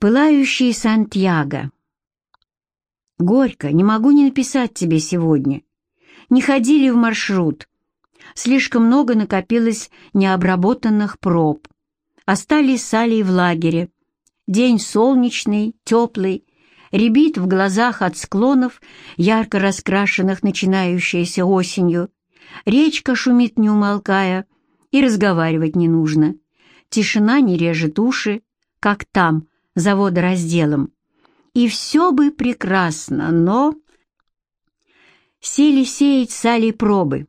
Пылающий Сантьяго. Горько, не могу не написать тебе сегодня. Не ходили в маршрут. Слишком много накопилось необработанных проб. Остались с Алей в лагере. День солнечный, теплый, рябит в глазах от склонов, ярко раскрашенных начинающейся осенью. Речка шумит не умолкая, и разговаривать не нужно. Тишина не режет уши, как там, за водоразделом. И все бы прекрасно, но... Сели сеять сали пробы.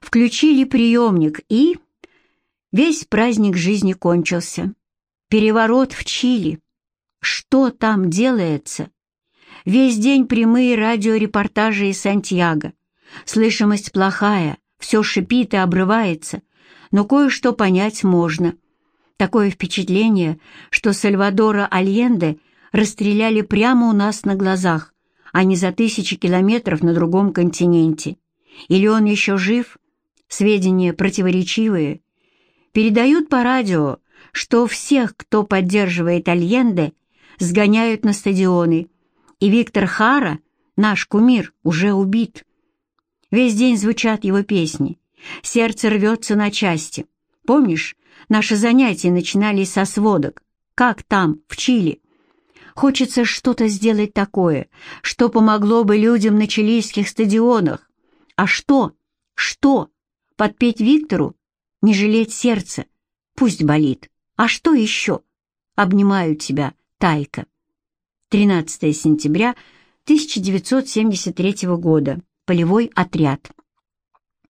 Включили приемник и... Весь праздник жизни кончился. Переворот в Чили. Что там делается? Весь день прямые радиорепортажи из Сантьяго. Слышимость плохая, все шипит и обрывается, но кое-что понять можно. Такое впечатление, что Сальвадора Альенде расстреляли прямо у нас на глазах, а не за тысячи километров на другом континенте. Или он еще жив? Сведения противоречивые. Передают по радио, что всех, кто поддерживает Альенде, сгоняют на стадионы, и Виктор Хара, наш кумир, уже убит. Весь день звучат его песни. Сердце рвется на части. Помнишь, наши занятия начинались со сводок? Как там, в Чили? Хочется что-то сделать такое, что помогло бы людям на чилийских стадионах. А что? Что? Подпеть Виктору? Не жалеть сердца? Пусть болит. А что еще? Обнимаю тебя, Тайка. 13 сентября 1973 года. Полевой отряд.